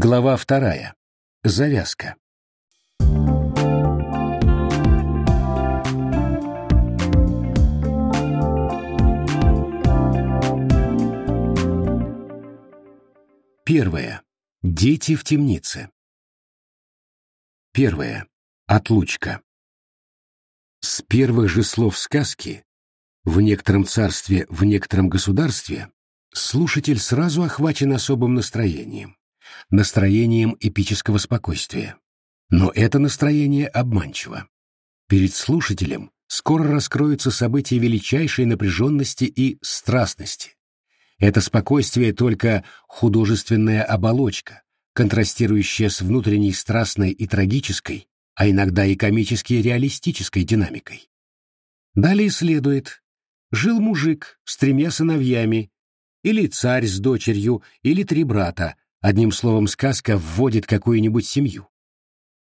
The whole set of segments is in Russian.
Глава вторая. Завязка. Первое. Дети в темнице. Первое. Отлучка. С первых же слов сказки «В некотором царстве, в некотором государстве» слушатель сразу охвачен особым настроением, настроением эпического спокойствия. Но это настроение обманчиво. Перед слушателем скоро раскроются события величайшей напряженности и страстности. Это спокойствие только художественная оболочка, контрастирующая с внутренней страстной и трагической, а иногда и комически реалистической динамикой. Далее следует «Жил мужик с тремя сыновьями, или царь с дочерью, или три брата, одним словом, сказка вводит какую-нибудь семью».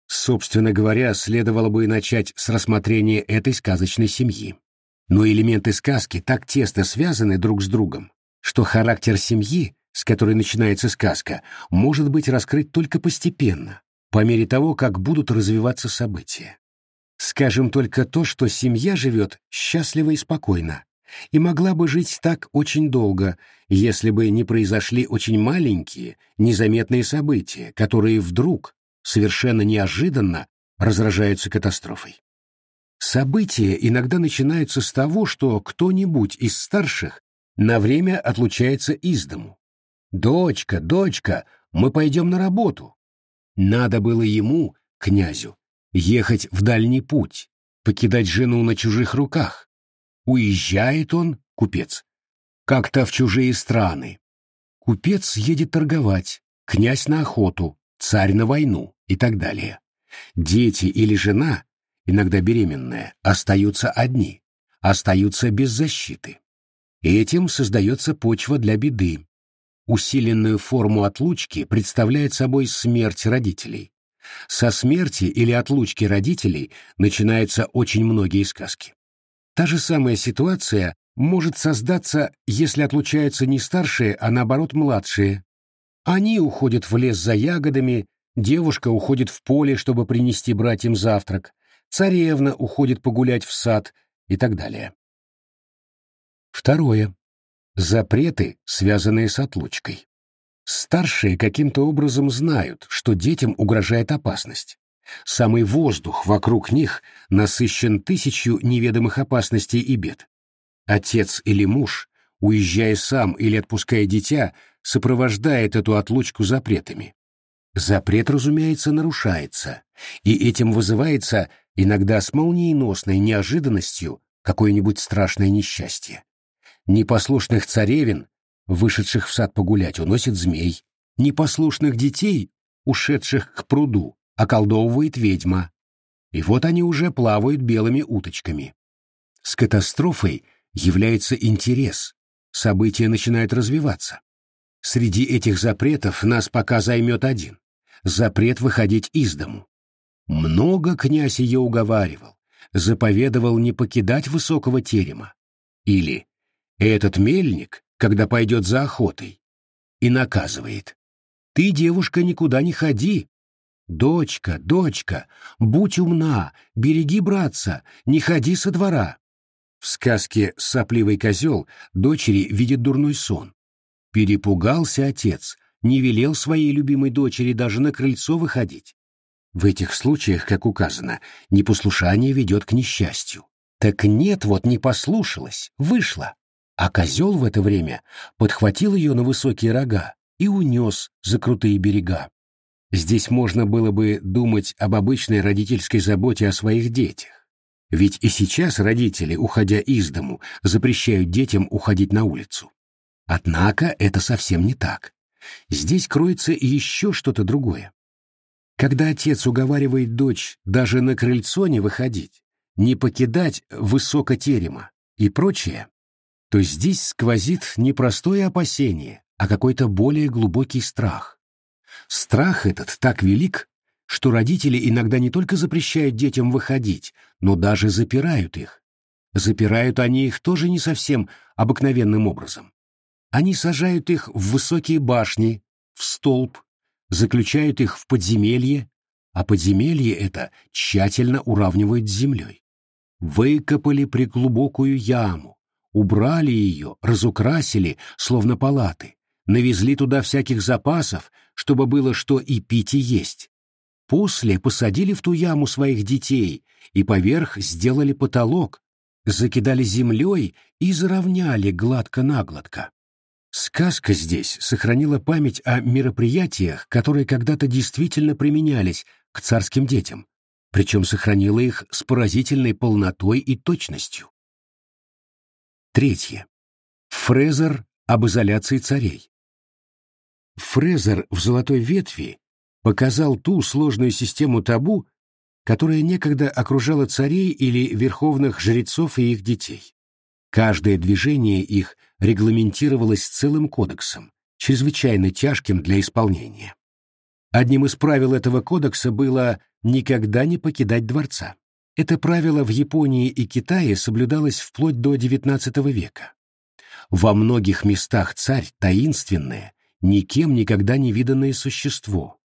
Собственно говоря, следовало бы начать с рассмотрения этой сказочной семьи. Но элементы сказки так тесно связаны друг с другом, что характер семьи, с которой начинается сказка, может быть раскрыт только постепенно, по мере того, как будут развиваться события. Скажем только то, что семья живет счастливо и спокойно, и могла бы жить так очень долго, если бы не произошли очень маленькие, незаметные события, которые вдруг, совершенно неожиданно, разражаются катастрофой. События иногда начинаются с того, что кто-нибудь из старших на время отлучается из дому. «Дочка, дочка, мы пойдем на работу», надо было ему, князю, ехать в дальний путь, покидать жену на чужих руках. Уезжает он, купец, как-то в чужие страны. Купец едет торговать, князь на охоту, царь на войну и так далее. Дети или жена, иногда беременная, остаются одни, остаются без защиты. Этим создается почва для беды, Усиленную форму отлучки представляет собой смерть родителей. Со смерти или отлучки родителей начинаются очень многие сказки. Та же самая ситуация может создаться, если отлучаются не старшие, а наоборот младшие. Они уходят в лес за ягодами, девушка уходит в поле, чтобы принести братьям завтрак, царевна уходит погулять в сад и так далее. Второе. Запреты, связанные с отлучкой. Старшие каким-то образом знают, что детям угрожает опасность. Самый воздух вокруг них насыщен тысячью неведомых опасностей и бед. Отец или муж, уезжая сам или отпуская дитя, сопровождает эту отлучку запретами. Запрет, разумеется, нарушается, и этим вызывается иногда с молниеносной неожиданностью какое-нибудь страшное несчастье. Непослушных царевин, вышедших в сад погулять, уносит змей. Непослушных детей, ушедших к пруду, околдовывает ведьма. И вот они уже плавают белыми уточками. С катастрофой является интерес. События начинают развиваться. Среди этих запретов нас пока займет один. Запрет выходить из дому. Много князь ее уговаривал, заповедовал не покидать высокого терема. Или этот мельник, когда пойдет за охотой, и наказывает. Ты, девушка, никуда не ходи. Дочка, дочка, будь умна, береги братца, не ходи со двора. В сказке «Сопливый козел» дочери видит дурной сон. Перепугался отец, не велел своей любимой дочери даже на крыльцо выходить. В этих случаях, как указано, непослушание ведет к несчастью. Так нет, вот не послушалась, вышла а козел в это время подхватил ее на высокие рога и унес за крутые берега. Здесь можно было бы думать об обычной родительской заботе о своих детях. Ведь и сейчас родители, уходя из дому, запрещают детям уходить на улицу. Однако это совсем не так. Здесь кроется еще что-то другое. Когда отец уговаривает дочь даже на крыльцо не выходить, не покидать высокотерема и прочее, то здесь сквозит не простое опасение, а какой-то более глубокий страх. Страх этот так велик, что родители иногда не только запрещают детям выходить, но даже запирают их. Запирают они их тоже не совсем обыкновенным образом. Они сажают их в высокие башни, в столб, заключают их в подземелье, а подземелье это тщательно уравнивают с землей. Выкопали приглубокую яму, убрали ее, разукрасили, словно палаты, навезли туда всяких запасов, чтобы было что и пить и есть. После посадили в ту яму своих детей и поверх сделали потолок, закидали землей и заровняли гладко-нагладко. Сказка здесь сохранила память о мероприятиях, которые когда-то действительно применялись к царским детям, причем сохранила их с поразительной полнотой и точностью. Третье. Фрезер об изоляции царей. Фрезер в «Золотой ветви» показал ту сложную систему табу, которая некогда окружала царей или верховных жрецов и их детей. Каждое движение их регламентировалось целым кодексом, чрезвычайно тяжким для исполнения. Одним из правил этого кодекса было никогда не покидать дворца. Это правило в Японии и Китае соблюдалось вплоть до XIX века. Во многих местах царь таинственное, никем никогда не виданное существо.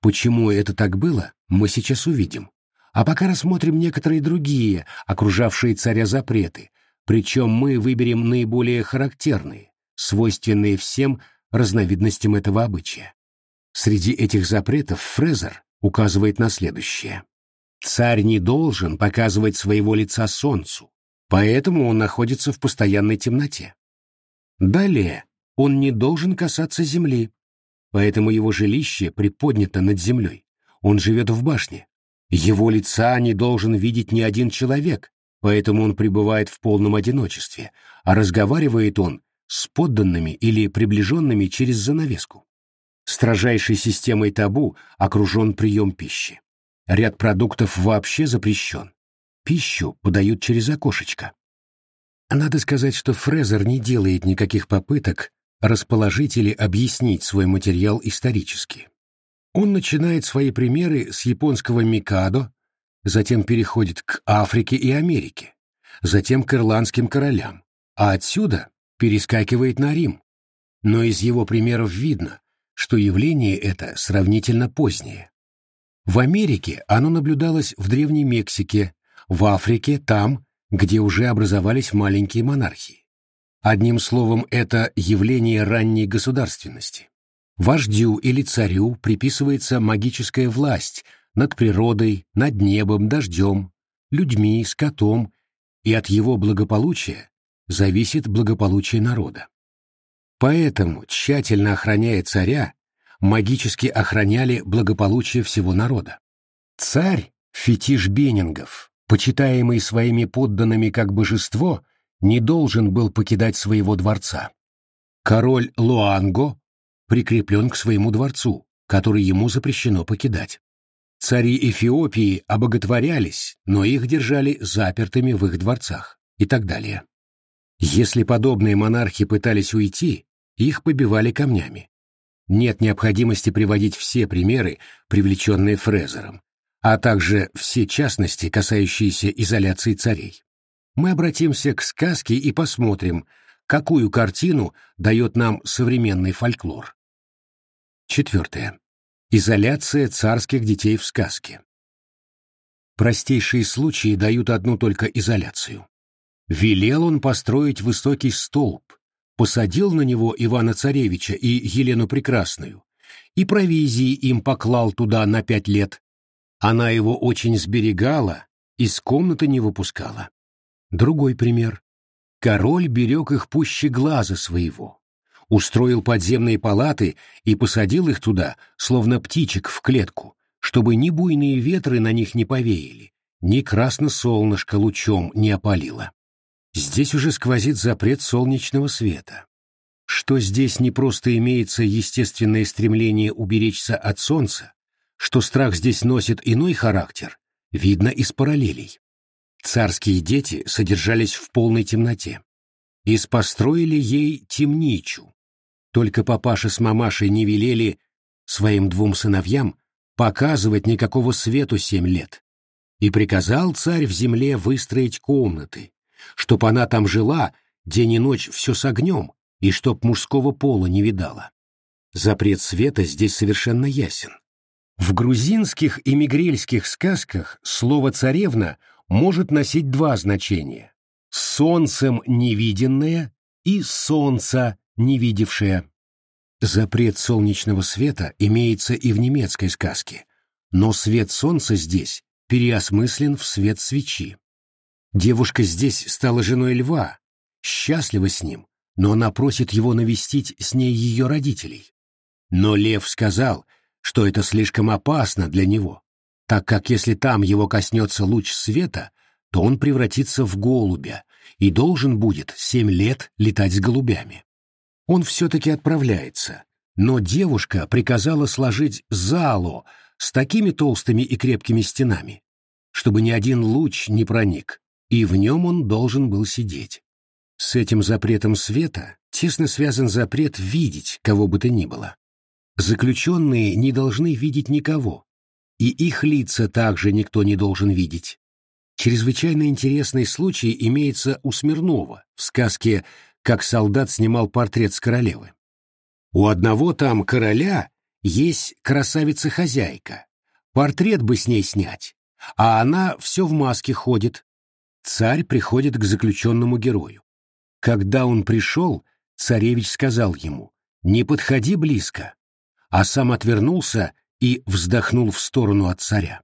Почему это так было, мы сейчас увидим. А пока рассмотрим некоторые другие, окружавшие царя запреты, причем мы выберем наиболее характерные, свойственные всем разновидностям этого обычая. Среди этих запретов Фрезер указывает на следующее. Царь не должен показывать своего лица солнцу, поэтому он находится в постоянной темноте. Далее, он не должен касаться земли, поэтому его жилище приподнято над землей. Он живет в башне. Его лица не должен видеть ни один человек, поэтому он пребывает в полном одиночестве, а разговаривает он с подданными или приближенными через занавеску. Строжайшей системой табу окружен прием пищи. Ряд продуктов вообще запрещен. Пищу подают через окошечко. Надо сказать, что Фрезер не делает никаких попыток расположить или объяснить свой материал исторически. Он начинает свои примеры с японского Микадо, затем переходит к Африке и Америке, затем к ирландским королям, а отсюда перескакивает на Рим. Но из его примеров видно, что явление это сравнительно позднее. В Америке оно наблюдалось в Древней Мексике, в Африке там, где уже образовались маленькие монархии. Одним словом, это явление ранней государственности. Вождю или царю приписывается магическая власть – над природой, над небом, дождем, людьми, скотом, и от его благополучия зависит благополучие народа. Поэтому, тщательно охраняя царя, магически охраняли благополучие всего народа. Царь, фетиш Бенингов, почитаемый своими подданными как божество, не должен был покидать своего дворца. Король Луанго прикреплен к своему дворцу, который ему запрещено покидать. Цари Эфиопии обоготворялись, но их держали запертыми в их дворцах и так далее. Если подобные монархи пытались уйти, их побивали камнями. Нет необходимости приводить все примеры, привлеченные Фрезером, а также все частности, касающиеся изоляции царей. Мы обратимся к сказке и посмотрим, какую картину дает нам современный фольклор. Четвертое. Изоляция царских детей в сказке. Простейшие случаи дают одну только изоляцию. Велел он построить высокий столб, посадил на него Ивана-Царевича и Елену Прекрасную, и провизии им поклал туда на пять лет. Она его очень сберегала, из комнаты не выпускала. Другой пример. Король берег их пуще глаза своего, устроил подземные палаты и посадил их туда, словно птичек в клетку, чтобы ни буйные ветры на них не повеяли, ни красно-солнышко лучом не опалило. Здесь уже сквозит запрет солнечного света. Что здесь не просто имеется естественное стремление уберечься от солнца, что страх здесь носит иной характер, видно из параллелей. Царские дети содержались в полной темноте. И спостроили ей темничу, только папаша с мамашей не велели своим двум сыновьям показывать никакого свету семь лет. И приказал царь в земле выстроить комнаты, чтоб она там жила день и ночь все с огнем, и чтоб мужского пола не видала. Запрет света здесь совершенно ясен. В грузинских и мигрельских сказках слово «царевна» может носить два значения — «солнцем невиденное» и «солнце невидевшее». Запрет солнечного света имеется и в немецкой сказке, но свет солнца здесь переосмыслен в свет свечи. Девушка здесь стала женой льва, счастлива с ним, но она просит его навестить с ней ее родителей. Но лев сказал, что это слишком опасно для него, так как если там его коснется луч света, то он превратится в голубя и должен будет семь лет летать с голубями. Он все-таки отправляется, но девушка приказала сложить залу с такими толстыми и крепкими стенами, чтобы ни один луч не проник, и в нем он должен был сидеть. С этим запретом света тесно связан запрет видеть кого бы то ни было. Заключенные не должны видеть никого, и их лица также никто не должен видеть. Чрезвычайно интересный случай имеется у Смирнова в сказке «Как солдат снимал портрет с королевы». У одного там короля есть красавица-хозяйка. Портрет бы с ней снять, а она все в маске ходит. Царь приходит к заключенному герою. Когда он пришел, царевич сказал ему, «Не подходи близко», а сам отвернулся и вздохнул в сторону от царя.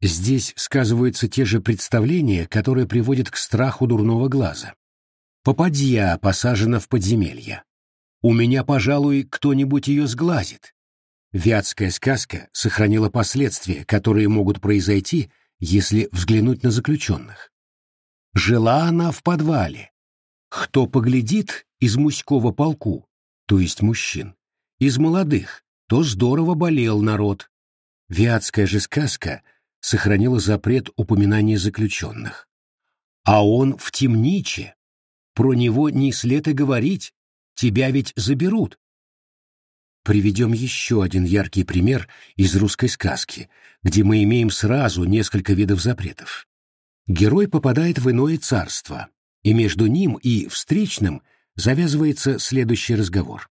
Здесь сказываются те же представления, которые приводят к страху дурного глаза. Попадья посажена в подземелье. У меня, пожалуй, кто-нибудь ее сглазит. Вятская сказка сохранила последствия, которые могут произойти, если взглянуть на заключенных. Жила она в подвале, кто поглядит из мужского полку, то есть мужчин, из молодых, то здорово болел народ. Вятская же сказка сохранила запрет упоминания заключенных. А он в темниче. Про него не след и говорить, тебя ведь заберут. Приведем еще один яркий пример из русской сказки, где мы имеем сразу несколько видов запретов. Герой попадает в иное царство, и между ним и встречным завязывается следующий разговор.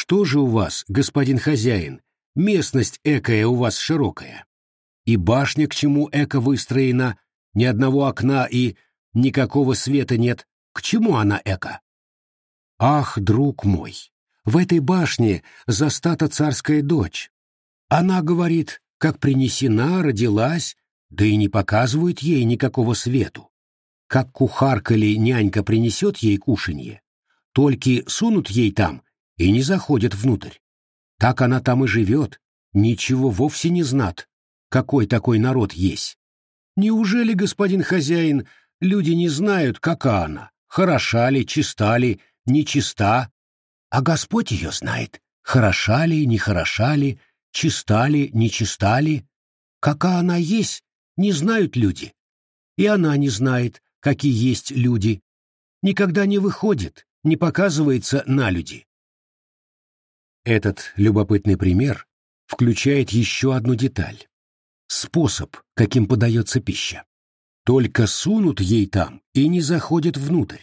«Что же у вас, господин хозяин, местность экая у вас широкая? И башня к чему эко выстроена, ни одного окна и никакого света нет, к чему она эко?» «Ах, друг мой, в этой башне застата царская дочь. Она говорит, как принесена, родилась, да и не показывает ей никакого свету как кухарка или нянька принесет ей кушанье, только сунут ей там и не заходят внутрь. Так она там и живет, ничего вовсе не знат, какой такой народ есть. Неужели, господин хозяин, люди не знают, какая она, хороша ли, чиста ли, нечиста? А Господь ее знает, хороша ли, не хороша ли, чиста ли, нечиста ли. Какая она есть, не знают люди. И она не знает, какие есть люди, никогда не выходит, не показывается на люди. Этот любопытный пример включает еще одну деталь. Способ, каким подается пища. Только сунут ей там и не заходят внутрь.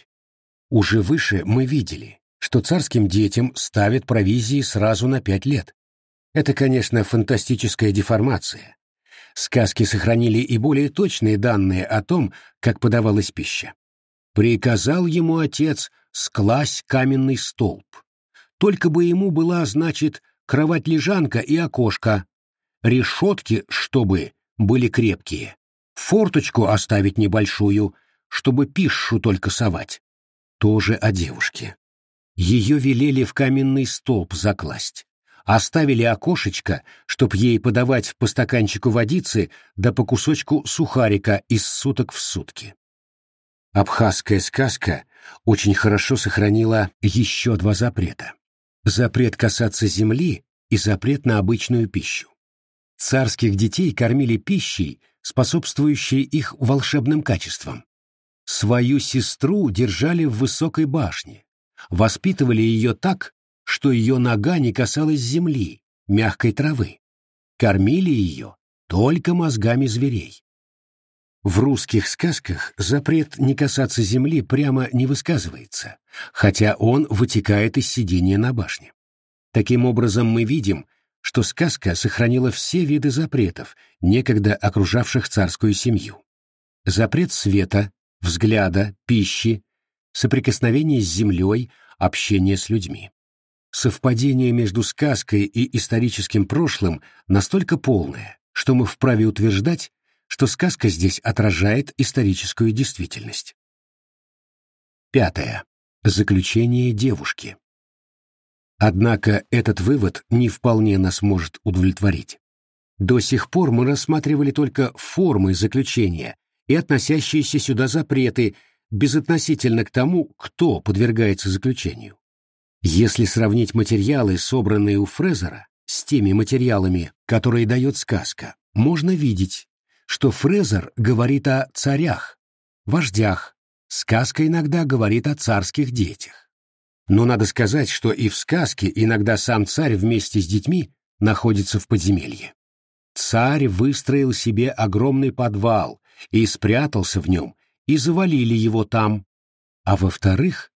Уже выше мы видели, что царским детям ставят провизии сразу на пять лет. Это, конечно, фантастическая деформация, Сказки сохранили и более точные данные о том, как подавалась пища. Приказал ему отец скласть каменный столб. Только бы ему была, значит, кровать-лежанка и окошко. Решетки, чтобы были крепкие. Форточку оставить небольшую, чтобы пищу только совать. Тоже о девушке. Ее велели в каменный столб закласть оставили окошечко, чтоб ей подавать по стаканчику водицы да по кусочку сухарика из суток в сутки. Абхазская сказка очень хорошо сохранила еще два запрета. Запрет касаться земли и запрет на обычную пищу. Царских детей кормили пищей, способствующей их волшебным качествам. Свою сестру держали в высокой башне, воспитывали ее так, что ее нога не касалась земли, мягкой травы. Кормили ее только мозгами зверей. В русских сказках запрет не касаться земли прямо не высказывается, хотя он вытекает из сидения на башне. Таким образом, мы видим, что сказка сохранила все виды запретов, некогда окружавших царскую семью. Запрет света, взгляда, пищи, соприкосновения с землей, общения с людьми. Совпадение между сказкой и историческим прошлым настолько полное, что мы вправе утверждать, что сказка здесь отражает историческую действительность. Пятое. Заключение девушки. Однако этот вывод не вполне нас может удовлетворить. До сих пор мы рассматривали только формы заключения и относящиеся сюда запреты, безотносительно к тому, кто подвергается заключению. Если сравнить материалы, собранные у Фрезера, с теми материалами, которые дает сказка, можно видеть, что Фрезер говорит о царях, вождях, сказка иногда говорит о царских детях. Но надо сказать, что и в сказке иногда сам царь вместе с детьми находится в подземелье. Царь выстроил себе огромный подвал и спрятался в нем, и завалили его там. А во-вторых,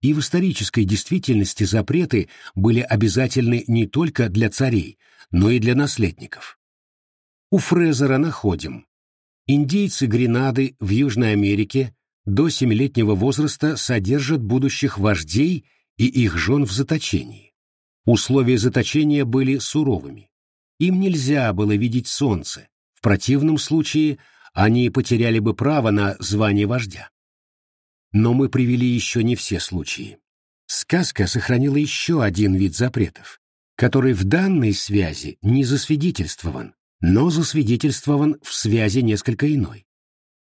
и в исторической действительности запреты были обязательны не только для царей, но и для наследников. У Фрезера находим. Индейцы Гренады в Южной Америке до семилетнего возраста содержат будущих вождей и их жен в заточении. Условия заточения были суровыми. Им нельзя было видеть солнце, в противном случае они потеряли бы право на звание вождя. Но мы привели еще не все случаи. Сказка сохранила еще один вид запретов, который в данной связи не засвидетельствован, но засвидетельствован в связи несколько иной.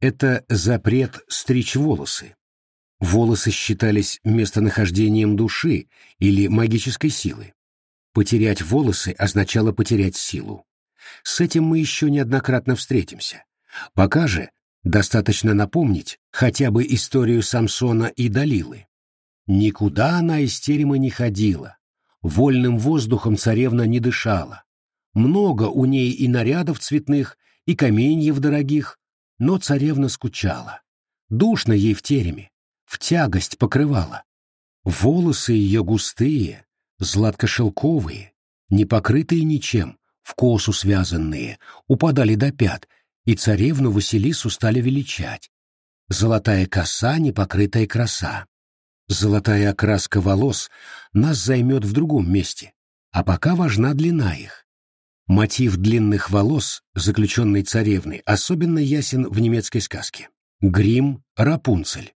Это запрет стричь волосы. Волосы считались местонахождением души или магической силы. Потерять волосы означало потерять силу. С этим мы еще неоднократно встретимся. Пока же достаточно напомнить хотя бы историю Самсона и Далилы. Никуда она из терема не ходила, вольным воздухом царевна не дышала. Много у ней и нарядов цветных, и каменьев дорогих, но царевна скучала. Душно ей в тереме, в тягость покрывала. Волосы ее густые, златкошелковые, не покрытые ничем, в косу связанные, упадали до пят, и царевну Василису стали величать. Золотая коса, непокрытая краса. Золотая окраска волос нас займет в другом месте, а пока важна длина их. Мотив длинных волос, заключенной царевны, особенно ясен в немецкой сказке. Грим Рапунцель.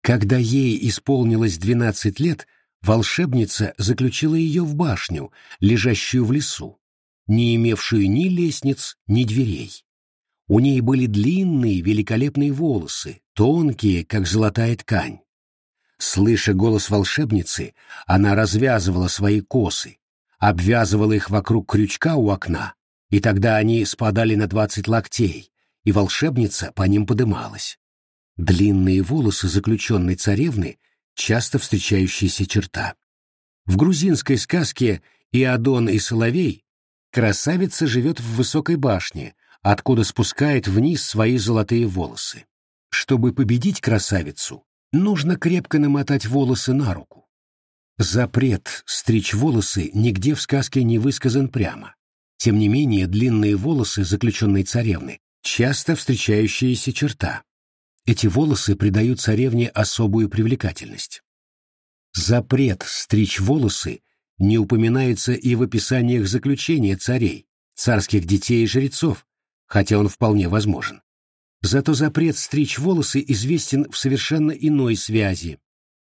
Когда ей исполнилось двенадцать лет, волшебница заключила ее в башню, лежащую в лесу, не имевшую ни лестниц, ни дверей. У ней были длинные, великолепные волосы, тонкие, как золотая ткань. Слыша голос волшебницы, она развязывала свои косы, обвязывала их вокруг крючка у окна, и тогда они спадали на двадцать локтей, и волшебница по ним подымалась. Длинные волосы заключенной царевны — часто встречающаяся черта. В грузинской сказке «Иодон и Соловей» красавица живет в высокой башне, откуда спускает вниз свои золотые волосы. Чтобы победить красавицу, нужно крепко намотать волосы на руку. Запрет стричь волосы нигде в сказке не высказан прямо. Тем не менее, длинные волосы заключенной царевны — часто встречающаяся черта. Эти волосы придают царевне особую привлекательность. Запрет стричь волосы не упоминается и в описаниях заключения царей, царских детей и жрецов, хотя он вполне возможен. Зато запрет стричь волосы известен в совершенно иной связи,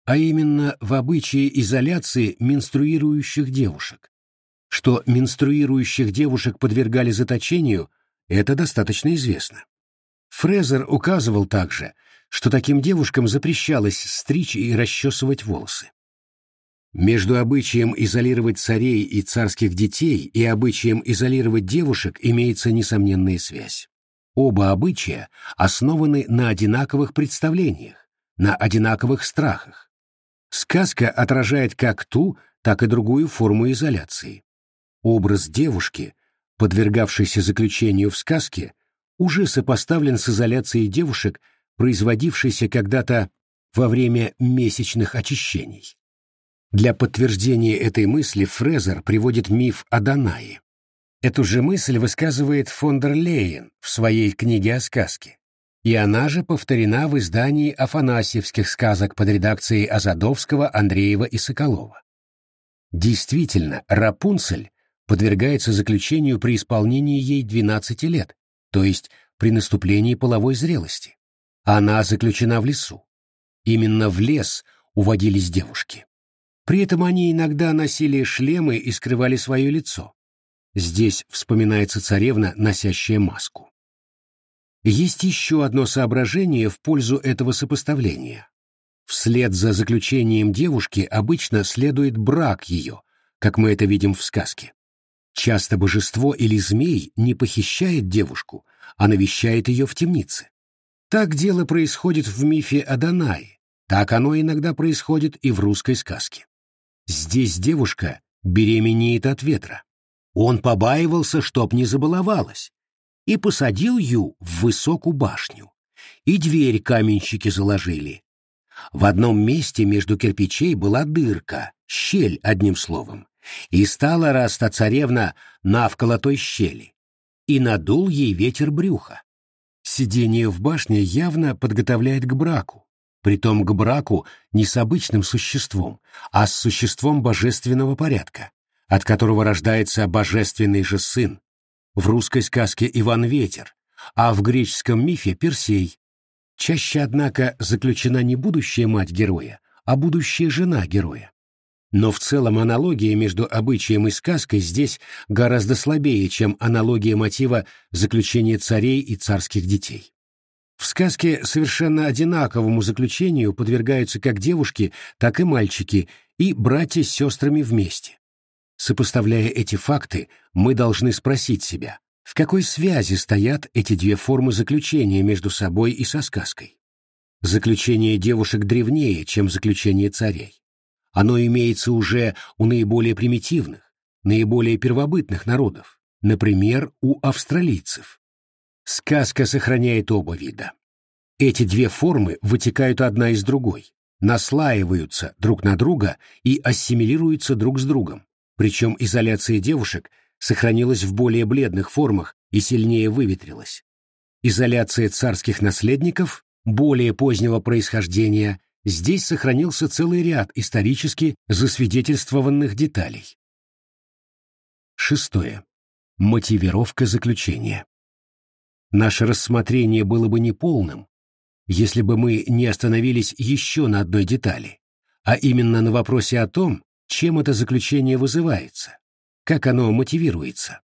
а именно в обычае изоляции менструирующих девушек. Что менструирующих девушек подвергали заточению, это достаточно известно. Фрезер указывал также, что таким девушкам запрещалось стричь и расчесывать волосы. Между обычаем изолировать царей и царских детей и обычаем изолировать девушек имеется несомненная связь. Оба обычая основаны на одинаковых представлениях, на одинаковых страхах. Сказка отражает как ту, так и другую форму изоляции. Образ девушки, подвергавшейся заключению в сказке, уже сопоставлен с изоляцией девушек, производившейся когда-то во время месячных очищений. Для подтверждения этой мысли Фрезер приводит миф о Данае. Эту же мысль высказывает фон дер Лейен в своей книге о сказке. И она же повторена в издании афанасьевских сказок под редакцией Азадовского, Андреева и Соколова. Действительно, Рапунцель подвергается заключению при исполнении ей 12 лет, то есть при наступлении половой зрелости. Она заключена в лесу. Именно в лес уводились девушки. При этом они иногда носили шлемы и скрывали свое лицо. Здесь вспоминается царевна, носящая маску. Есть еще одно соображение в пользу этого сопоставления. Вслед за заключением девушки обычно следует брак ее, как мы это видим в сказке. Часто божество или змей не похищает девушку, а навещает ее в темнице. Так дело происходит в мифе о Данае, так оно иногда происходит и в русской сказке. Здесь девушка беременеет от ветра. Он побаивался, чтоб не забаловалась, и посадил Ю в высокую башню, и дверь каменщики заложили. В одном месте между кирпичей была дырка, щель, одним словом, и стала раз та царевна навколо той щели, и надул ей ветер брюха. Сидение в башне явно подготовляет к браку, притом к браку не с обычным существом, а с существом божественного порядка, от которого рождается божественный же сын. В русской сказке Иван Ветер, а в греческом мифе Персей. Чаще, однако, заключена не будущая мать героя, а будущая жена героя. Но в целом аналогия между обычаем и сказкой здесь гораздо слабее, чем аналогия мотива заключения царей и царских детей. В сказке совершенно одинаковому заключению подвергаются как девушки, так и мальчики, и братья с сестрами вместе. Сопоставляя эти факты, мы должны спросить себя, в какой связи стоят эти две формы заключения между собой и со сказкой. Заключение девушек древнее, чем заключение царей. Оно имеется уже у наиболее примитивных, наиболее первобытных народов, например, у австралийцев. Сказка сохраняет оба вида. Эти две формы вытекают одна из другой, наслаиваются друг на друга и ассимилируются друг с другом, причем изоляция девушек сохранилась в более бледных формах и сильнее выветрилась. Изоляция царских наследников более позднего происхождения здесь сохранился целый ряд исторически засвидетельствованных деталей. Шестое. Мотивировка заключения. Наше рассмотрение было бы неполным, если бы мы не остановились еще на одной детали, а именно на вопросе о том, чем это заключение вызывается, как оно мотивируется.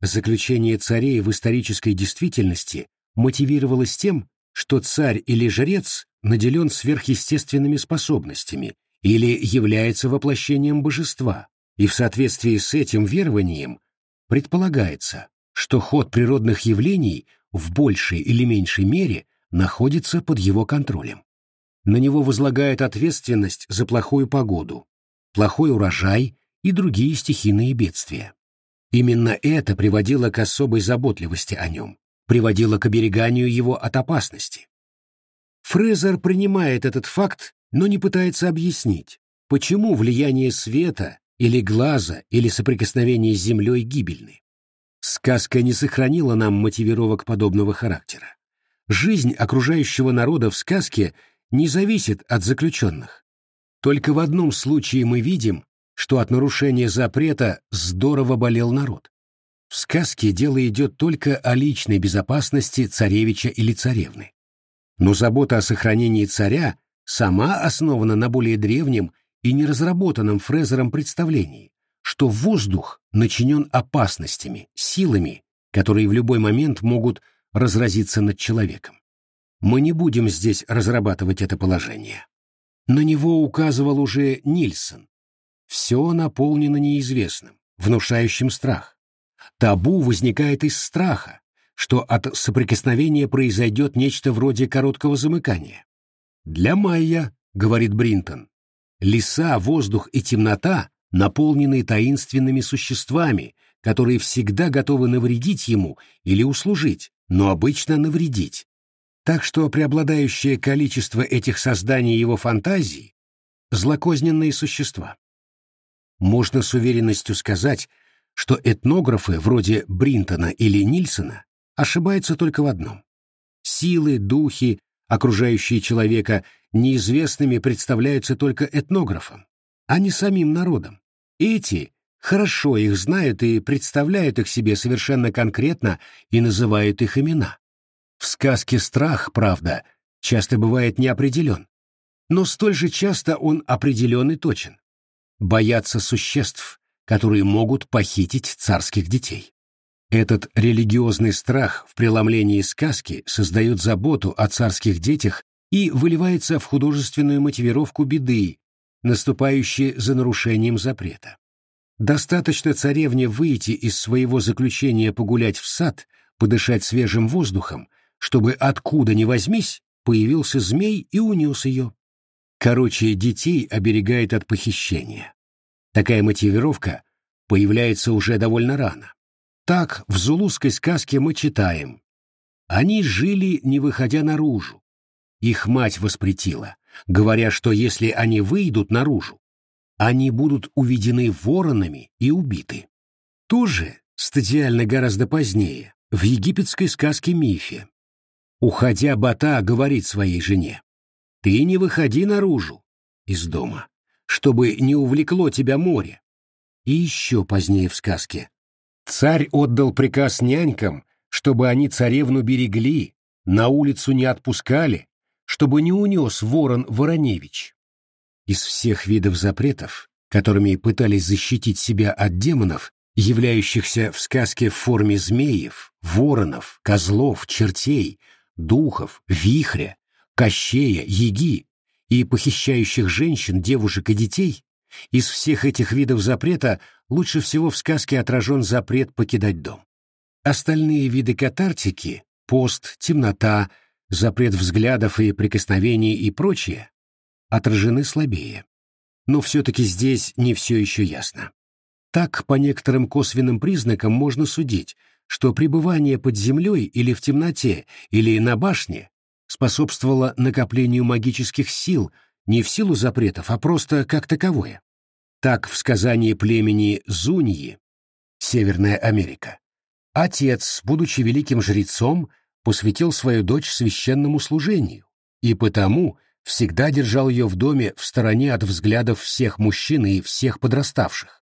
Заключение царей в исторической действительности мотивировалось тем, что царь или жрец наделен сверхъестественными способностями или является воплощением божества, и в соответствии с этим верованием предполагается, что ход природных явлений в большей или меньшей мере находится под его контролем. На него возлагает ответственность за плохую погоду, плохой урожай и другие стихийные бедствия. Именно это приводило к особой заботливости о нем, приводило к обереганию его от опасности. Фрезер принимает этот факт, но не пытается объяснить, почему влияние света или глаза или соприкосновение с землей гибельны. Сказка не сохранила нам мотивировок подобного характера. Жизнь окружающего народа в сказке не зависит от заключенных. Только в одном случае мы видим, что от нарушения запрета здорово болел народ. В сказке дело идет только о личной безопасности царевича или царевны. Но забота о сохранении царя сама основана на более древнем и неразработанном Фрезером представлении, что воздух начинен опасностями, силами, которые в любой момент могут разразиться над человеком. Мы не будем здесь разрабатывать это положение. На него указывал уже Нильсон. Все наполнено неизвестным, внушающим страх. Табу возникает из страха, что от соприкосновения произойдет нечто вроде короткого замыкания. Для Майя, говорит Бринтон, леса, воздух и темнота наполненные таинственными существами, которые всегда готовы навредить ему или услужить, но обычно навредить. Так что преобладающее количество этих созданий его фантазии злокозненные существа. Можно с уверенностью сказать, что этнографы вроде Бринтона или Нильсона ошибаются только в одном. Силы, духи, окружающие человека, неизвестными представляются только этнографам, а не самим народом. Эти хорошо их знают и представляют их себе совершенно конкретно и называют их имена. В сказке страх, правда, часто бывает неопределен, но столь же часто он определен и точен. Боятся существ, которые могут похитить царских детей. Этот религиозный страх в преломлении сказки создает заботу о царских детях и выливается в художественную мотивировку беды, наступающей за нарушением запрета. Достаточно царевне выйти из своего заключения погулять в сад, подышать свежим воздухом, чтобы откуда ни возьмись, появился змей и унес ее. Короче, детей оберегает от похищения. Такая мотивировка появляется уже довольно рано. Так в зулузской сказке мы читаем. Они жили, не выходя наружу. Их мать воспретила, говоря, что если они выйдут наружу, они будут уведены воронами и убиты. Тоже, стадиально гораздо позднее, в египетской сказке-мифе. Уходя, Бата говорит своей жене, «Ты не выходи наружу из дома, чтобы не увлекло тебя море». И еще позднее в сказке, Царь отдал приказ нянькам, чтобы они царевну берегли, на улицу не отпускали, чтобы не унес ворон Вороневич. Из всех видов запретов, которыми пытались защитить себя от демонов, являющихся в сказке в форме змеев, воронов, козлов, чертей, духов, вихря, кощея, яги и похищающих женщин, девушек и детей, из всех этих видов запрета лучше всего в сказке отражен запрет покидать дом. Остальные виды катартики — пост, темнота, запрет взглядов и прикосновений и прочее — отражены слабее. Но все-таки здесь не все еще ясно. Так, по некоторым косвенным признакам можно судить, что пребывание под землей или в темноте, или на башне способствовало накоплению магических сил не в силу запретов, а просто как таковое. Так в сказании племени Зуньи, Северная Америка, отец, будучи великим жрецом, посвятил свою дочь священному служению и потому всегда держал ее в доме в стороне от взглядов всех мужчин и всех подраставших.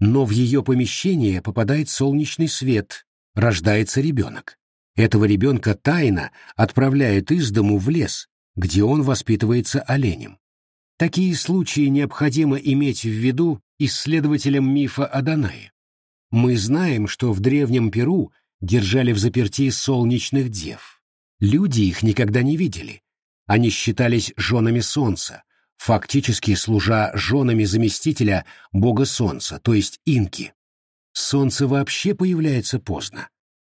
Но в ее помещение попадает солнечный свет, рождается ребенок. Этого ребенка тайно отправляют из дому в лес, где он воспитывается оленем. Такие случаи необходимо иметь в виду исследователям мифа о Данае. Мы знаем, что в древнем Перу держали в заперти солнечных дев. Люди их никогда не видели. Они считались женами солнца, фактически служа женами заместителя бога солнца, то есть инки. Солнце вообще появляется поздно.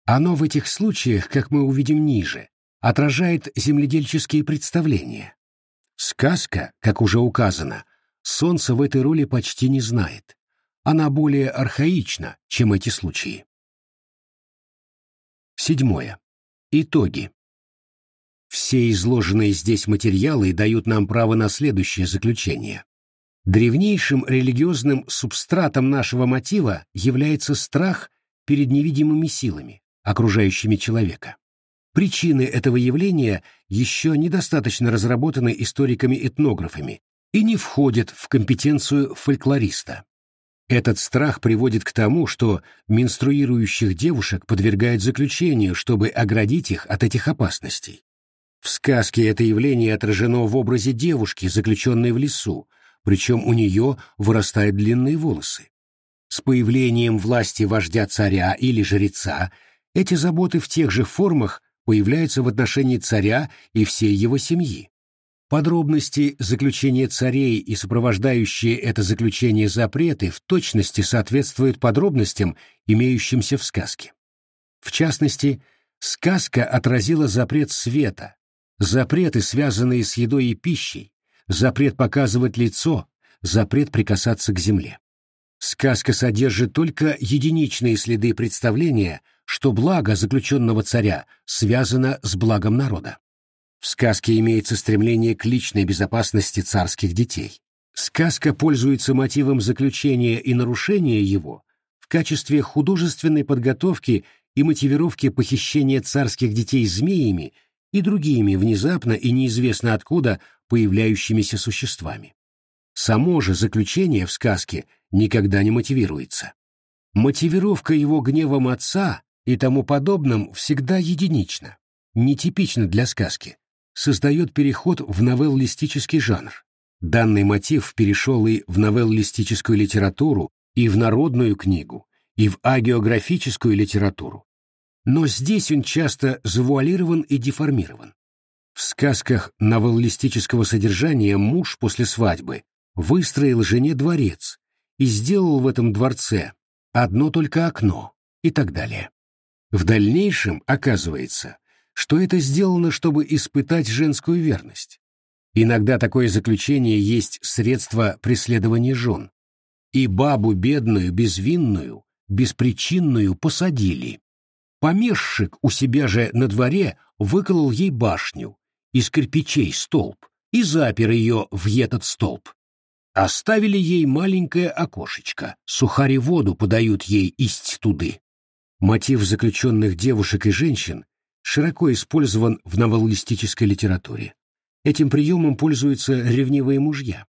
Оно в этих случаях, как мы увидим ниже, отражает земледельческие представления. Сказка, как уже указано, солнце в этой роли почти не знает. Она более архаична, чем эти случаи. Седьмое. Итоги. Все изложенные здесь материалы дают нам право на следующее заключение. Древнейшим религиозным субстратом нашего мотива является страх перед невидимыми силами, окружающими человека. Причины этого явления еще недостаточно разработаны историками-этнографами и не входят в компетенцию фольклориста. Этот страх приводит к тому, что менструирующих девушек подвергают заключению, чтобы оградить их от этих опасностей. В сказке это явление отражено в образе девушки, заключенной в лесу, причем у нее вырастают длинные волосы. С появлением власти вождя царя или жреца эти заботы в тех же формах появляются в отношении царя и всей его семьи. Подробности заключения царей и сопровождающие это заключение запреты в точности соответствуют подробностям, имеющимся в сказке. В частности, сказка отразила запрет света, запреты, связанные с едой и пищей, запрет показывать лицо, запрет прикасаться к земле. Сказка содержит только единичные следы представления что благо заключенного царя связано с благом народа. В сказке имеется стремление к личной безопасности царских детей. Сказка пользуется мотивом заключения и нарушения его в качестве художественной подготовки и мотивировки похищения царских детей змеями и другими внезапно и неизвестно откуда появляющимися существами. Само же заключение в сказке никогда не мотивируется. Мотивировка его гневом отца и тому подобным всегда единична, нетипична для сказки, создает переход в новеллистический жанр. Данный мотив перешел и в новеллистическую литературу, и в народную книгу, и в агеографическую литературу. Но здесь он часто завуалирован и деформирован. В сказках новеллистического содержания муж после свадьбы выстроил жене дворец и сделал в этом дворце одно только окно и так далее. В дальнейшем оказывается, что это сделано, чтобы испытать женскую верность. Иногда такое заключение есть средство преследования жен. И бабу бедную, безвинную, беспричинную посадили. Помещик у себя же на дворе выколол ей башню, из кирпичей столб, и запер ее в этот столб. Оставили ей маленькое окошечко, сухари воду подают ей исть туды. Мотив заключенных девушек и женщин широко использован в новеллистической литературе. Этим приемом пользуются ревнивые мужья.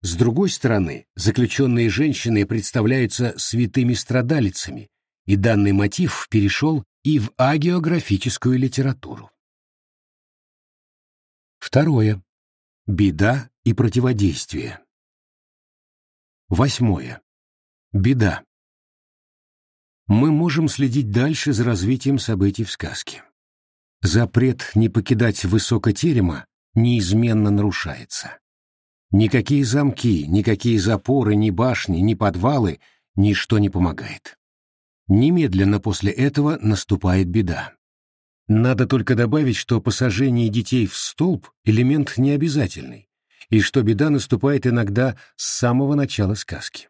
С другой стороны, заключенные женщины представляются святыми страдалицами, и данный мотив перешел и в агеографическую литературу. Второе. Беда и противодействие. Восьмое. Беда. Мы можем следить дальше за развитием событий в сказке. Запрет не покидать высоко терема неизменно нарушается. Никакие замки, никакие запоры, ни башни, ни подвалы, ничто не помогает. Немедленно после этого наступает беда. Надо только добавить, что посажение детей в столб – элемент необязательный, и что беда наступает иногда с самого начала сказки.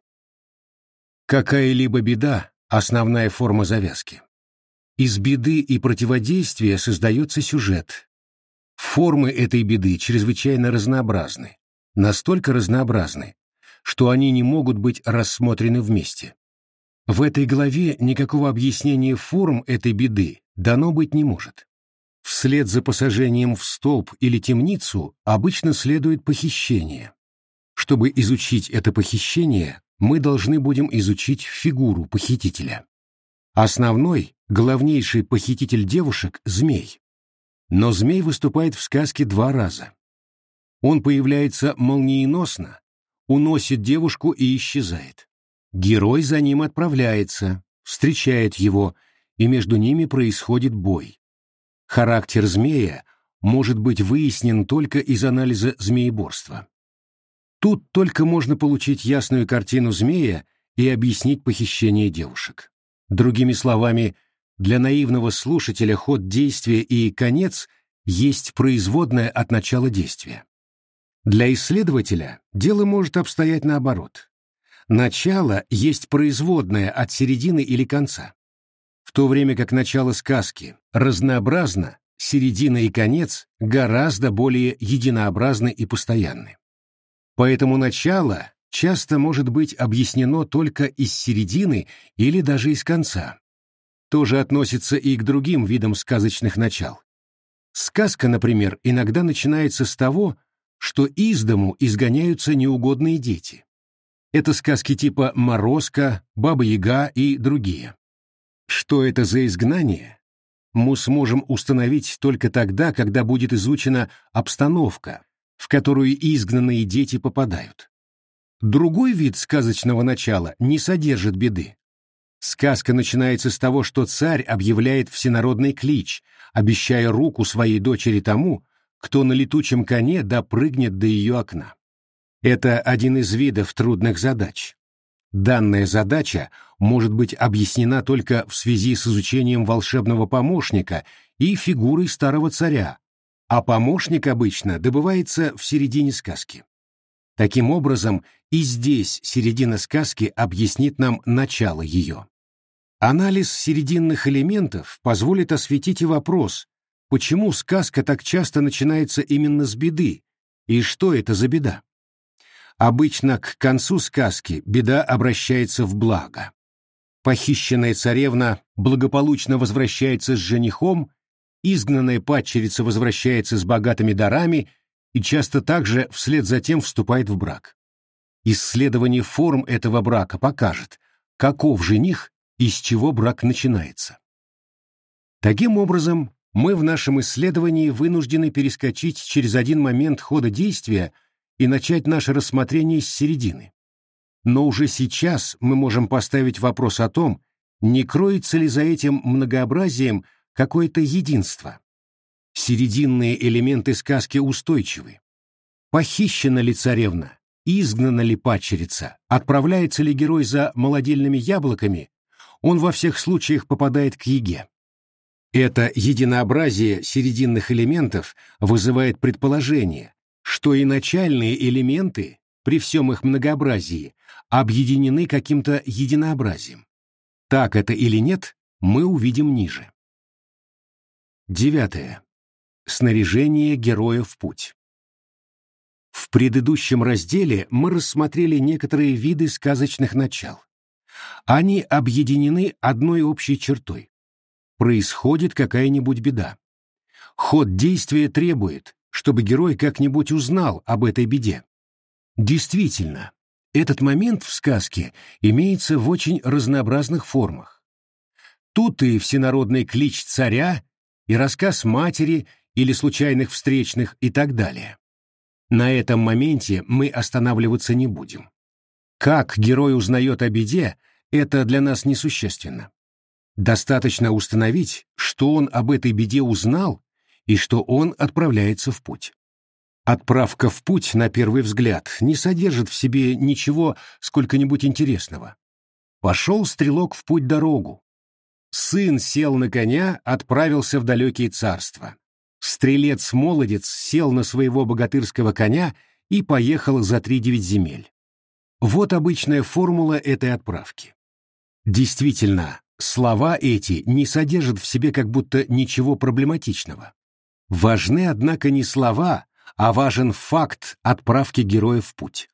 Какая-либо беда – основная форма завязки. Из беды и противодействия создается сюжет. Формы этой беды чрезвычайно разнообразны, настолько разнообразны, что они не могут быть рассмотрены вместе. В этой главе никакого объяснения форм этой беды дано быть не может. Вслед за посажением в столб или темницу обычно следует похищение. Чтобы изучить это похищение, мы должны будем изучить фигуру похитителя. Основной, главнейший похититель девушек – змей. Но змей выступает в сказке два раза. Он появляется молниеносно, уносит девушку и исчезает. Герой за ним отправляется, встречает его, и между ними происходит бой. Характер змея может быть выяснен только из анализа змееборства. Тут только можно получить ясную картину змея и объяснить похищение девушек. Другими словами, для наивного слушателя ход действия и конец есть производное от начала действия. Для исследователя дело может обстоять наоборот. Начало есть производное от середины или конца. В то время как начало сказки разнообразно, середина и конец гораздо более единообразны и постоянны. Поэтому начало часто может быть объяснено только из середины или даже из конца. То же относится и к другим видам сказочных начал. Сказка, например, иногда начинается с того, что из дому изгоняются неугодные дети. Это сказки типа «Морозко», «Баба-Яга» и другие. Что это за изгнание, мы сможем установить только тогда, когда будет изучена обстановка, в которую изгнанные дети попадают. Другой вид сказочного начала не содержит беды. Сказка начинается с того, что царь объявляет всенародный клич, обещая руку своей дочери тому, кто на летучем коне допрыгнет до ее окна. Это один из видов трудных задач. Данная задача может быть объяснена только в связи с изучением волшебного помощника и фигурой старого царя, а помощник обычно добывается в середине сказки. Таким образом, и здесь середина сказки объяснит нам начало ее. Анализ серединных элементов позволит осветить и вопрос, почему сказка так часто начинается именно с беды, и что это за беда. Обычно к концу сказки беда обращается в благо. Похищенная царевна благополучно возвращается с женихом, изгнанная падчерица возвращается с богатыми дарами и часто также вслед за тем вступает в брак. Исследование форм этого брака покажет, каков жених и с чего брак начинается. Таким образом, мы в нашем исследовании вынуждены перескочить через один момент хода действия и начать наше рассмотрение с середины. Но уже сейчас мы можем поставить вопрос о том, не кроется ли за этим многообразием какое-то единство. Серединные элементы сказки устойчивы. Похищена ли царевна, изгнана ли падчерица, отправляется ли герой за молодильными яблоками, он во всех случаях попадает к еге. Это единообразие серединных элементов вызывает предположение, что и начальные элементы, при всем их многообразии, объединены каким-то единообразием. Так это или нет, мы увидим ниже. Девятое. Снаряжение героя в путь. В предыдущем разделе мы рассмотрели некоторые виды сказочных начал. Они объединены одной общей чертой. Происходит какая-нибудь беда. Ход действия требует, чтобы герой как-нибудь узнал об этой беде. Действительно, этот момент в сказке имеется в очень разнообразных формах. Тут и всенародный клич царя, и рассказ матери или случайных встречных и так далее. На этом моменте мы останавливаться не будем. Как герой узнает о беде, это для нас несущественно. Достаточно установить, что он об этой беде узнал и что он отправляется в путь. Отправка в путь, на первый взгляд, не содержит в себе ничего сколько-нибудь интересного. Пошел стрелок в путь-дорогу. Сын сел на коня, отправился в далекие царства. Стрелец-молодец сел на своего богатырского коня и поехал за три-девять земель. Вот обычная формула этой отправки. Действительно, слова эти не содержат в себе как будто ничего проблематичного. Важны, однако, не слова, а важен факт отправки героя в путь.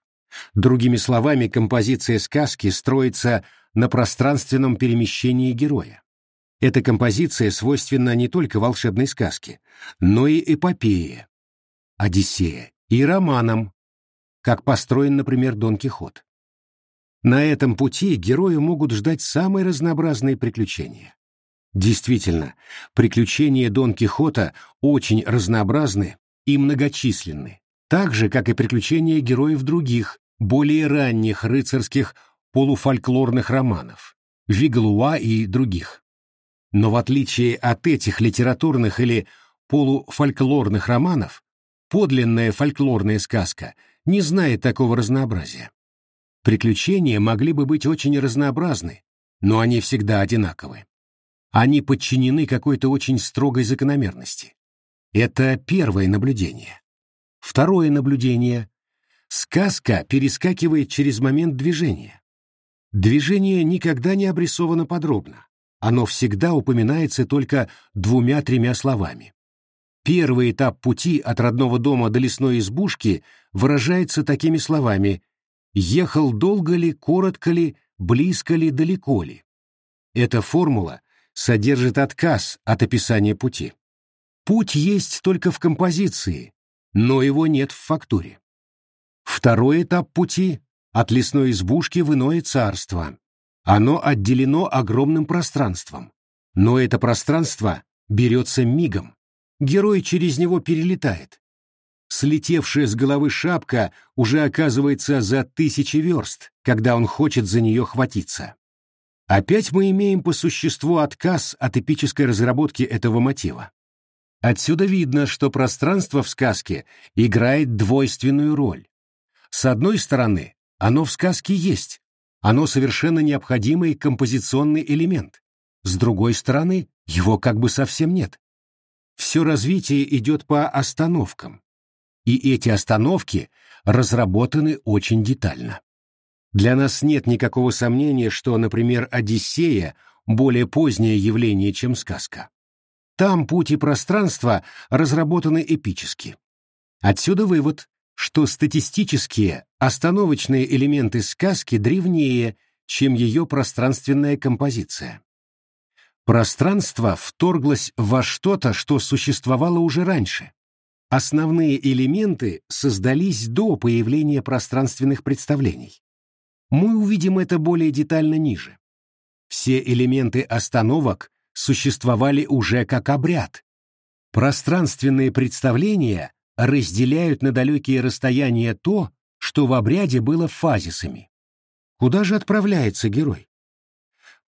Другими словами, композиция сказки строится на пространственном перемещении героя. Эта композиция свойственна не только волшебной сказке, но и эпопее, Одиссея, и романам, как построен, например, Дон Кихот. На этом пути герои могут ждать самые разнообразные приключения. Действительно, приключения Дон Кихота очень разнообразны и многочисленны, так же, как и приключения героев других, более ранних рыцарских полуфольклорных романов, Вигалуа и других. Но в отличие от этих литературных или полуфольклорных романов, подлинная фольклорная сказка не знает такого разнообразия. Приключения могли бы быть очень разнообразны, но они всегда одинаковы. Они подчинены какой-то очень строгой закономерности. Это первое наблюдение. Второе наблюдение. Сказка перескакивает через момент движения. Движение никогда не обрисовано подробно. Оно всегда упоминается только двумя-тремя словами. Первый этап пути от родного дома до лесной избушки выражается такими словами Ехал долго ли, коротко ли, близко ли, далеко ли. Эта формула содержит отказ от описания пути. Путь есть только в композиции, но его нет в фактуре. Второй этап пути — от лесной избушки в иное царство. Оно отделено огромным пространством, но это пространство берется мигом. Герой через него перелетает, слетевшая с головы шапка уже оказывается за тысячи верст, когда он хочет за нее хватиться. Опять мы имеем по существу отказ от эпической разработки этого мотива. Отсюда видно, что пространство в сказке играет двойственную роль. С одной стороны, оно в сказке есть, оно совершенно необходимый композиционный элемент. С другой стороны, его как бы совсем нет. Все развитие идет по остановкам, и эти остановки разработаны очень детально. Для нас нет никакого сомнения, что, например, «Одиссея» — более позднее явление, чем сказка. Там путь и пространство разработаны эпически. Отсюда вывод, что статистические остановочные элементы сказки древнее, чем ее пространственная композиция. Пространство вторглось во что-то, что существовало уже раньше. Основные элементы создались до появления пространственных представлений. Мы увидим это более детально ниже. Все элементы остановок существовали уже как обряд. Пространственные представления разделяют на далекие расстояния то, что в обряде было фазисами. Куда же отправляется герой?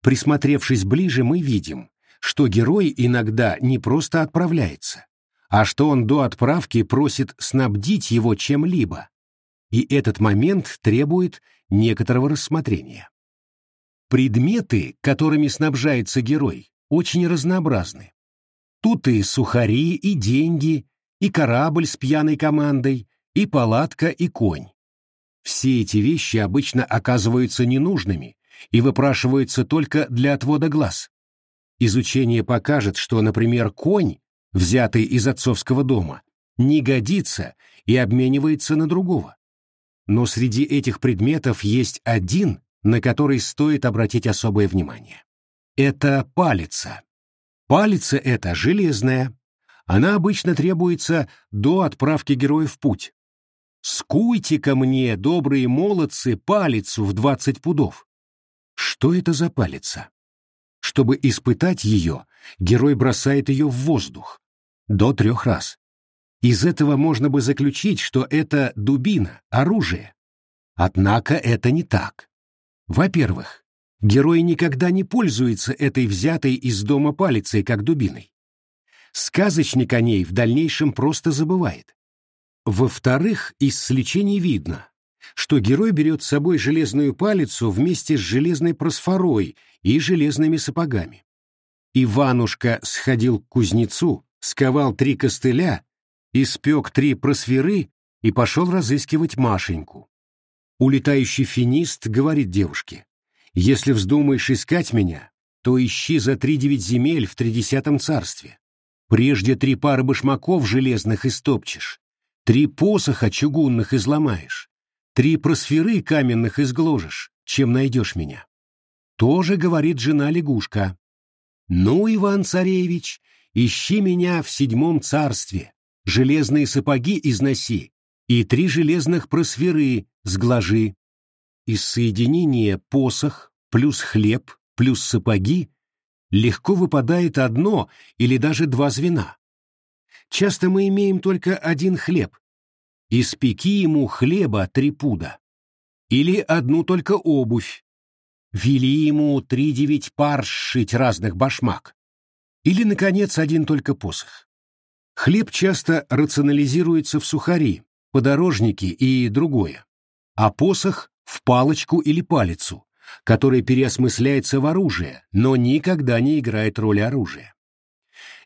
Присмотревшись ближе, мы видим, что герой иногда не просто отправляется, а что он до отправки просит снабдить его чем-либо, и этот момент требует некоторого рассмотрения. Предметы, которыми снабжается герой, очень разнообразны. Тут и сухари, и деньги, и корабль с пьяной командой, и палатка, и конь. Все эти вещи обычно оказываются ненужными и выпрашиваются только для отвода глаз. Изучение покажет, что, например, конь, взятый из отцовского дома, не годится и обменивается на другого. Но среди этих предметов есть один, на который стоит обратить особое внимание. Это палица. Палица эта железная. Она обычно требуется до отправки героя в путь. «Скуйте-ка мне, добрые молодцы, палицу в двадцать пудов». Что это за палица? Чтобы испытать ее, герой бросает ее в воздух. До трех раз. Из этого можно бы заключить, что это дубина, оружие. Однако это не так. Во-первых, герой никогда не пользуется этой взятой из дома палицей, как дубиной. Сказочник о ней в дальнейшем просто забывает. Во-вторых, из сличений видно, что герой берет с собой железную палицу вместе с железной просфорой и железными сапогами. Иванушка сходил к кузнецу, сковал три костыля, испек три просферы и пошел разыскивать Машеньку. Улетающий финист говорит девушке, «Если вздумаешь искать меня, то ищи за три девять земель в тридесятом царстве. Прежде три пары башмаков железных истопчешь, три посоха чугунных изломаешь, три просферы каменных изгложишь, чем найдешь меня». Тоже говорит жена лягушка. «Ну, Иван-царевич, ищи меня в седьмом царстве, железные сапоги износи и три железных просферы сглажи. Из соединения посох плюс хлеб плюс сапоги легко выпадает одно или даже два звена. Часто мы имеем только один хлеб. Испеки ему хлеба три пуда. Или одну только обувь. Вели ему три девять пар сшить разных башмак. Или, наконец, один только посох. Хлеб часто рационализируется в сухари, подорожники и другое а посох в палочку или палицу, который переосмысляется в оружие, но никогда не играет роли оружия.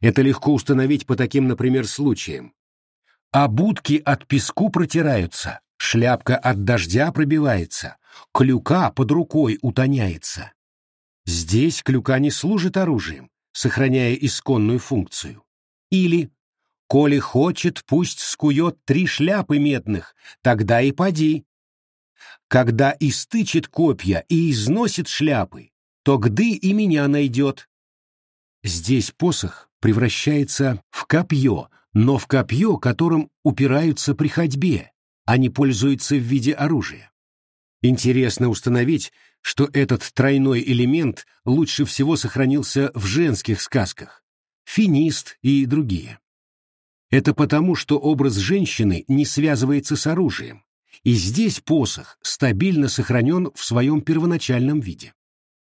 Это легко установить по таким, например, случаям. А будки от песку протираются, шляпка от дождя пробивается, клюка под рукой утоняется. Здесь клюка не служит оружием, сохраняя исконную функцию. Или, коли хочет, пусть скует три шляпы медных, тогда и поди, когда истычет копья и износит шляпы, то гды и меня найдет. Здесь посох превращается в копье, но в копье, которым упираются при ходьбе, а не пользуются в виде оружия. Интересно установить, что этот тройной элемент лучше всего сохранился в женских сказках, финист и другие. Это потому, что образ женщины не связывается с оружием, и здесь посох стабильно сохранен в своем первоначальном виде.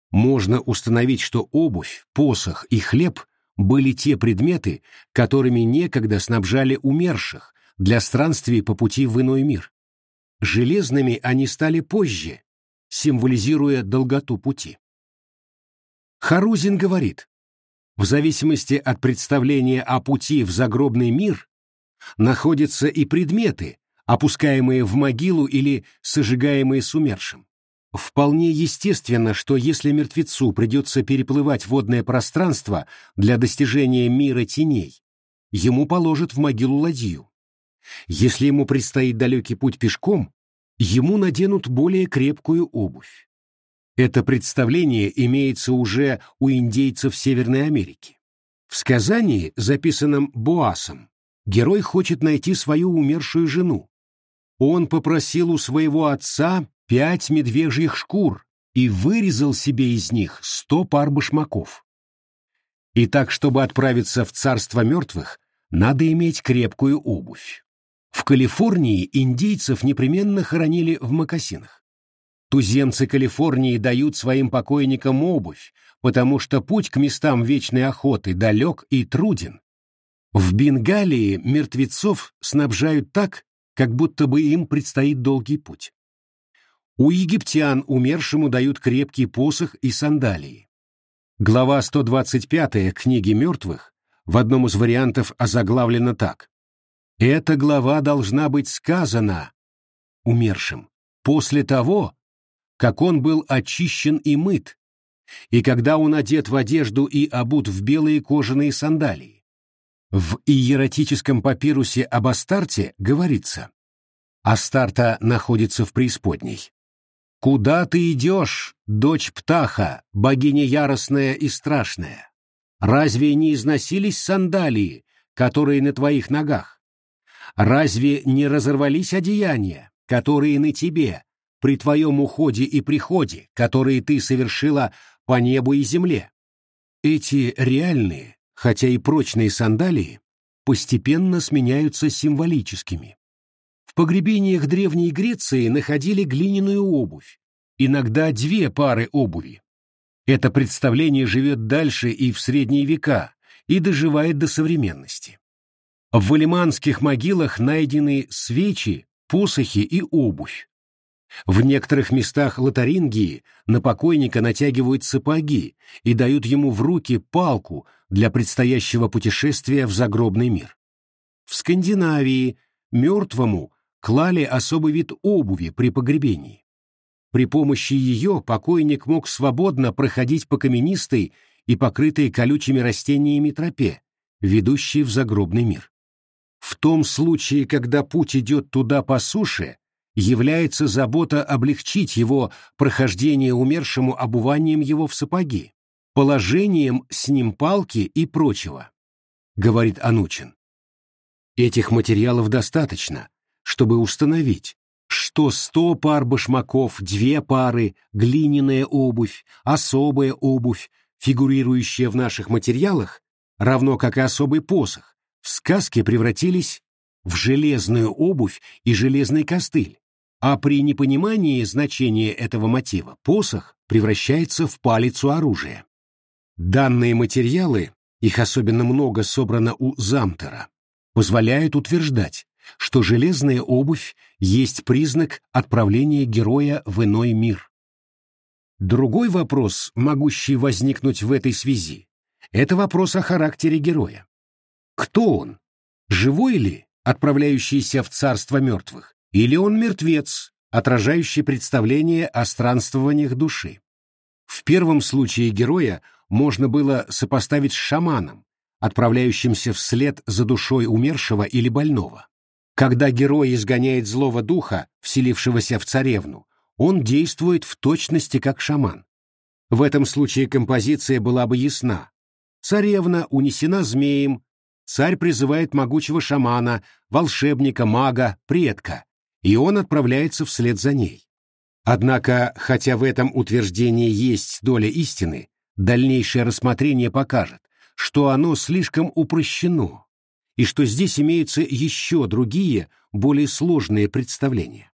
Можно установить, что обувь, посох и хлеб были те предметы, которыми некогда снабжали умерших для странствий по пути в иной мир. Железными они стали позже, символизируя долготу пути. Харузин говорит, в зависимости от представления о пути в загробный мир находятся и предметы, опускаемые в могилу или сожигаемые с умершим. Вполне естественно, что если мертвецу придется переплывать водное пространство для достижения мира теней, ему положат в могилу ладью. Если ему предстоит далекий путь пешком, ему наденут более крепкую обувь. Это представление имеется уже у индейцев Северной Америки. В сказании, записанном Боасом, герой хочет найти свою умершую жену. Он попросил у своего отца пять медвежьих шкур и вырезал себе из них сто пар башмаков. И так, чтобы отправиться в царство мертвых, надо иметь крепкую обувь. В Калифорнии индейцев непременно хоронили в мокасинах. Туземцы Калифорнии дают своим покойникам обувь, потому что путь к местам вечной охоты далек и труден. В Бенгалии мертвецов снабжают так, как будто бы им предстоит долгий путь. У египтян умершему дают крепкий посох и сандалии. Глава 125 книги мертвых в одном из вариантов озаглавлена так. Эта глава должна быть сказана умершим после того, как он был очищен и мыт, и когда он одет в одежду и обут в белые кожаные сандалии. В иератическом папирусе об Астарте говорится «Астарта находится в преисподней». «Куда ты идешь, дочь Птаха, богиня яростная и страшная? Разве не износились сандалии, которые на твоих ногах? Разве не разорвались одеяния, которые на тебе, при твоем уходе и приходе, которые ты совершила по небу и земле? Эти реальные, хотя и прочные сандалии, постепенно сменяются символическими. В погребениях Древней Греции находили глиняную обувь, иногда две пары обуви. Это представление живет дальше и в средние века, и доживает до современности. В валиманских могилах найдены свечи, посохи и обувь. В некоторых местах Лотарингии на покойника натягивают сапоги и дают ему в руки палку для предстоящего путешествия в загробный мир. В Скандинавии мертвому клали особый вид обуви при погребении. При помощи ее покойник мог свободно проходить по каменистой и покрытой колючими растениями тропе, ведущей в загробный мир. В том случае, когда путь идет туда по суше, является забота облегчить его прохождение умершему обуванием его в сапоги, положением с ним палки и прочего, говорит Анучин. Этих материалов достаточно, чтобы установить, что сто пар башмаков, две пары, глиняная обувь, особая обувь, фигурирующая в наших материалах, равно как и особый посох, в сказке превратились в железную обувь и железный костыль, а при непонимании значения этого мотива посох превращается в палицу оружия. Данные материалы, их особенно много собрано у Замтера, позволяют утверждать, что железная обувь есть признак отправления героя в иной мир. Другой вопрос, могущий возникнуть в этой связи, это вопрос о характере героя. Кто он? Живой ли, отправляющийся в царство мертвых? Или он мертвец, отражающий представление о странствованиях души? В первом случае героя можно было сопоставить с шаманом, отправляющимся вслед за душой умершего или больного. Когда герой изгоняет злого духа, вселившегося в царевну, он действует в точности как шаман. В этом случае композиция была бы ясна. Царевна унесена змеем, царь призывает могучего шамана, волшебника, мага, предка, и он отправляется вслед за ней. Однако, хотя в этом утверждении есть доля истины, дальнейшее рассмотрение покажет, что оно слишком упрощено, и что здесь имеются еще другие, более сложные представления.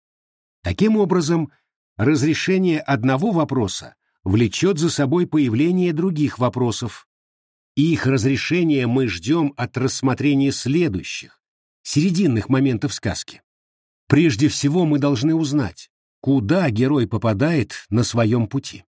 Таким образом, разрешение одного вопроса влечет за собой появление других вопросов, их разрешение мы ждем от рассмотрения следующих, серединных моментов сказки. Прежде всего мы должны узнать, куда герой попадает на своем пути.